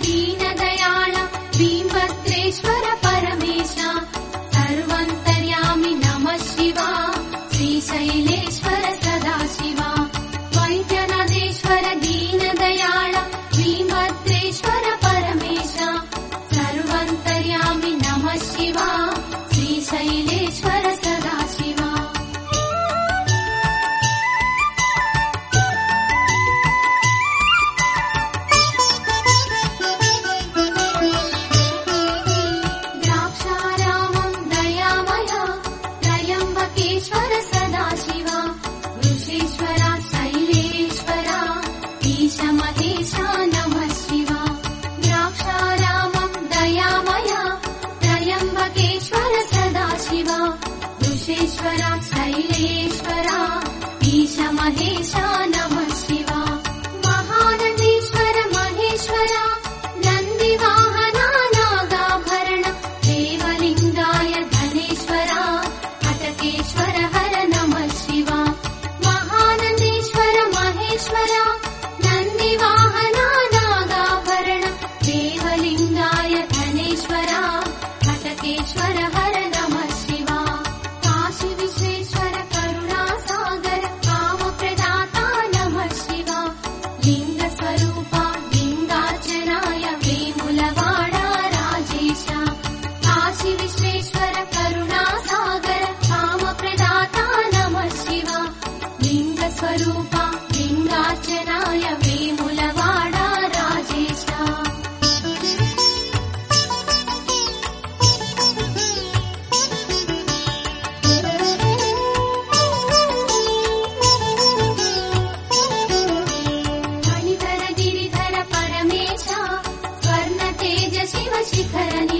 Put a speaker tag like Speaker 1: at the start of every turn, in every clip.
Speaker 1: Daddy. ಶಿಖರನಿ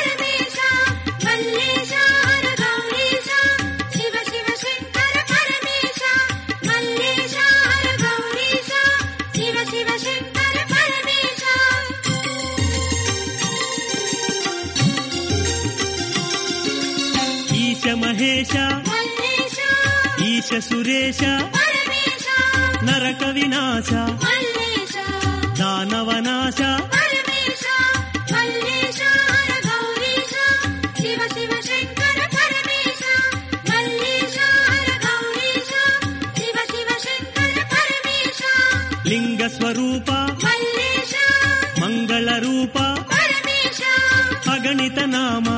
Speaker 1: మహేశ ఈశ
Speaker 2: సురేశ నరక వినాశ దానవనాశ లింగ స్వరూప మంగళ రూప అగణిత నామా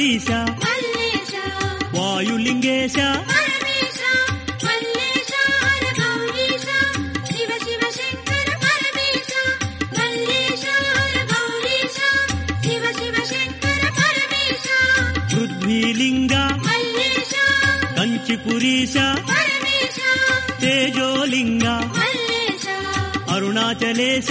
Speaker 1: సతీశ
Speaker 2: వాయులింగేశ పృథ్వీలింగ కంచిపురీశ తేజోలింగ అరుణాచలేశ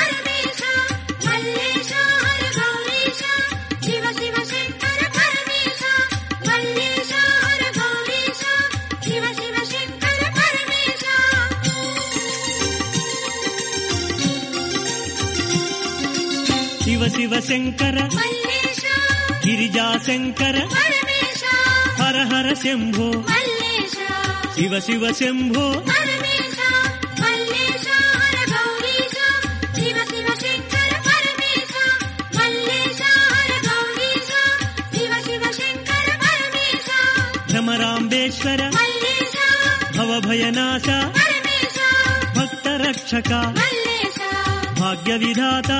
Speaker 1: गिरिजाशङ्कर हर हरम्भो शिव शिव
Speaker 2: शंभो
Speaker 1: भ्रमराम्बेश्वर
Speaker 2: भवभयनाशा
Speaker 1: भक्तरक्षका
Speaker 2: भाग्यविधाता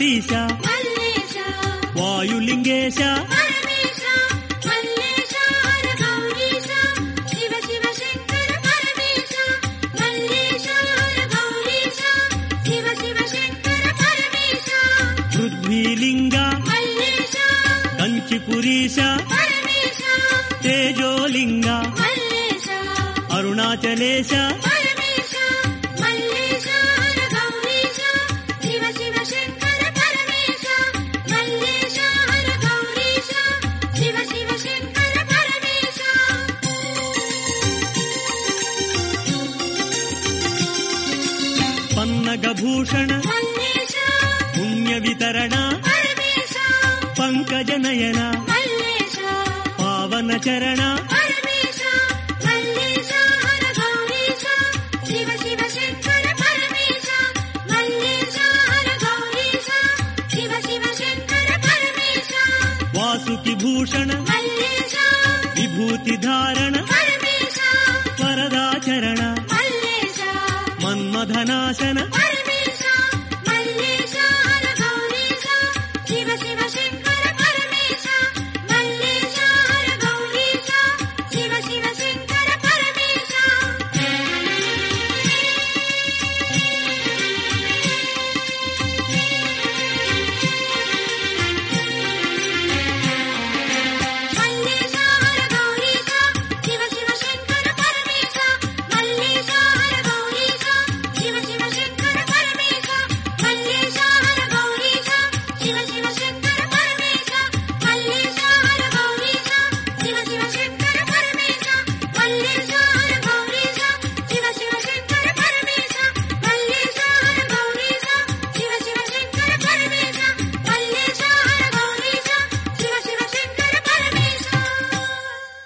Speaker 1: కపీశ
Speaker 2: వాయులింగేశ పృథ్వీలింగ కంచిపురీశ తేజోలింగ అరుణాచలేశ
Speaker 1: धारण
Speaker 2: परदाचरण
Speaker 1: मन्मथनासन